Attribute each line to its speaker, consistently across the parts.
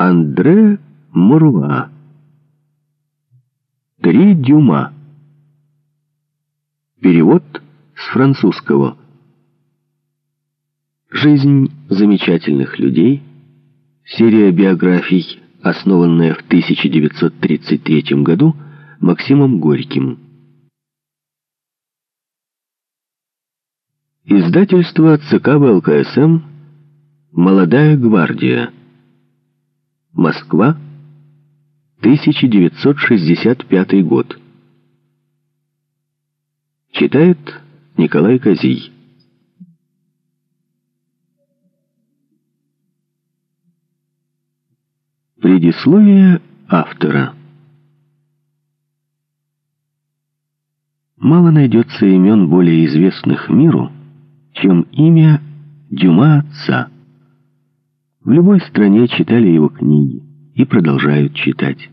Speaker 1: Андре Мурва. Три дюма. Перевод с французского. Жизнь замечательных людей. Серия биографий, основанная в 1933 году Максимом Горьким. Издательство ЦК ВЛКСМ «Молодая гвардия». Москва, 1965 год. Читает Николай Козий. Предисловие автора. Мало найдется имен более известных миру, чем имя Дюма отца. В любой стране читали его книги и продолжают читать.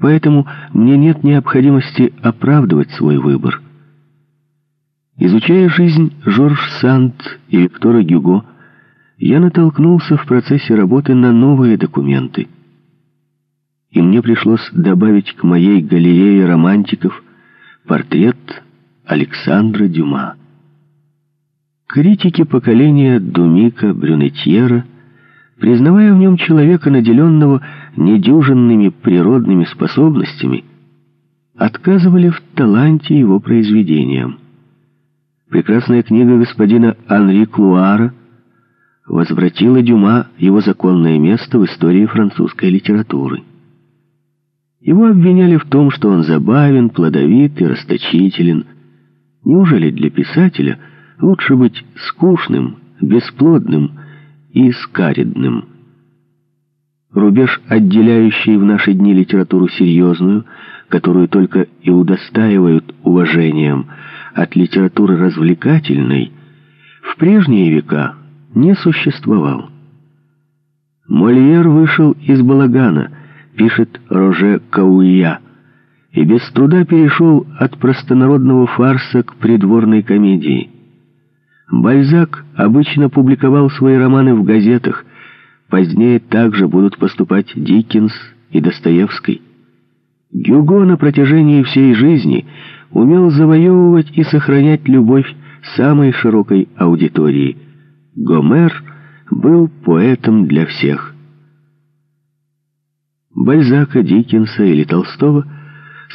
Speaker 1: Поэтому мне нет необходимости оправдывать свой выбор. Изучая жизнь Жорж Санд и Виктора Гюго, я натолкнулся в процессе работы на новые документы. И мне пришлось добавить к моей галерее романтиков портрет Александра Дюма. Критики поколения Думика, Брюнетьера – признавая в нем человека, наделенного недюжинными природными способностями, отказывали в таланте его произведениям. Прекрасная книга господина Анри Клуара возвратила Дюма его законное место в истории французской литературы. Его обвиняли в том, что он забавен, плодовит и расточителен. Неужели для писателя лучше быть скучным, бесплодным, и скаридным. Рубеж, отделяющий в наши дни литературу серьезную, которую только и удостаивают уважением, от литературы развлекательной, в прежние века не существовал. Мольер вышел из балагана, пишет Роже Кауя, и без труда перешел от простонародного фарса к придворной комедии. Бальзак обычно публиковал свои романы в газетах. Позднее также будут поступать Диккенс и Достоевский. Гюго на протяжении всей жизни умел завоевывать и сохранять любовь самой широкой аудитории. Гомер был поэтом для всех. Бальзака, Диккенса или Толстого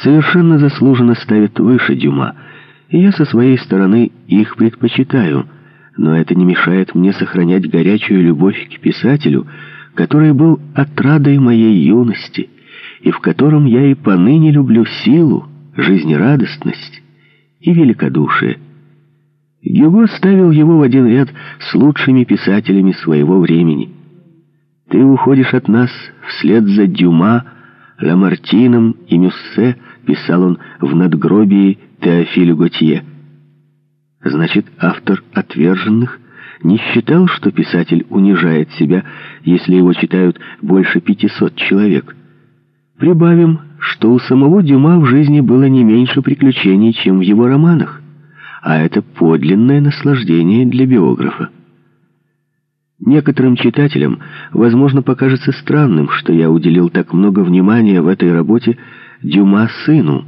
Speaker 1: совершенно заслуженно ставят выше Дюма – и я со своей стороны их предпочитаю, но это не мешает мне сохранять горячую любовь к писателю, который был отрадой моей юности, и в котором я и поныне люблю силу, жизнерадостность и великодушие. Гюго ставил его в один ряд с лучшими писателями своего времени. «Ты уходишь от нас вслед за Дюма, Ламартином и Мюссе», писал он в надгробии Теофилю Готье. Значит, автор «Отверженных» не считал, что писатель унижает себя, если его читают больше 500 человек. Прибавим, что у самого Дюма в жизни было не меньше приключений, чем в его романах, а это подлинное наслаждение для биографа. Некоторым читателям, возможно, покажется странным, что я уделил так много внимания в этой работе Дюма сыну,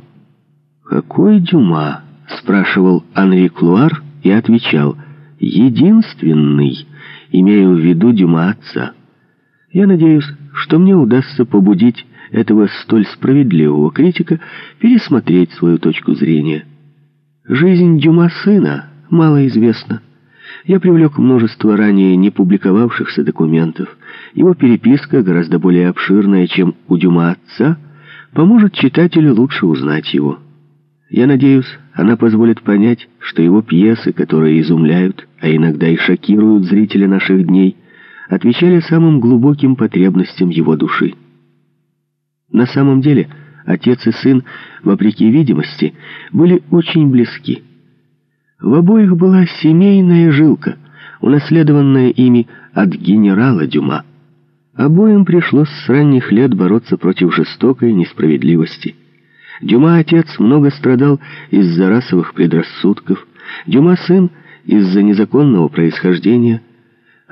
Speaker 1: «Какой Дюма?» — спрашивал Анри Клуар и отвечал «Единственный, имею в виду Дюма отца». Я надеюсь, что мне удастся побудить этого столь справедливого критика пересмотреть свою точку зрения. Жизнь Дюма сына мало известна. Я привлек множество ранее не публиковавшихся документов. Его переписка, гораздо более обширная, чем у Дюма отца, поможет читателю лучше узнать его. Я надеюсь, она позволит понять, что его пьесы, которые изумляют, а иногда и шокируют зрителя наших дней, отвечали самым глубоким потребностям его души. На самом деле, отец и сын, вопреки видимости, были очень близки. В обоих была семейная жилка, унаследованная ими от генерала Дюма. Обоим пришлось с ранних лет бороться против жестокой несправедливости – Дюма отец много страдал из-за расовых предрассудков, Дюма сын из-за незаконного происхождения,